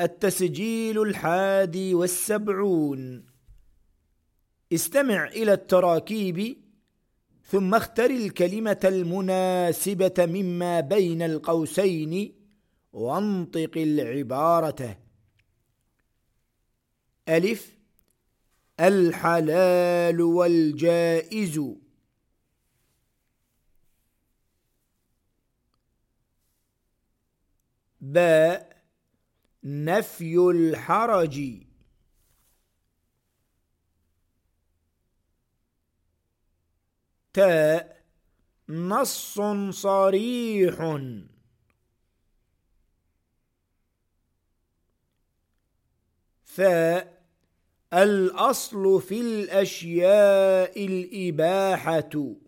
التسجيل الحادي والسبعون. استمع إلى التراكيب ثم اختر الكلمة المناسبة مما بين القوسين وانطق العبارة. ألف الحلال والجائز. باء نفي الحرج. تاء نص صريح. ثاء الأصل في الأشياء الإباحة.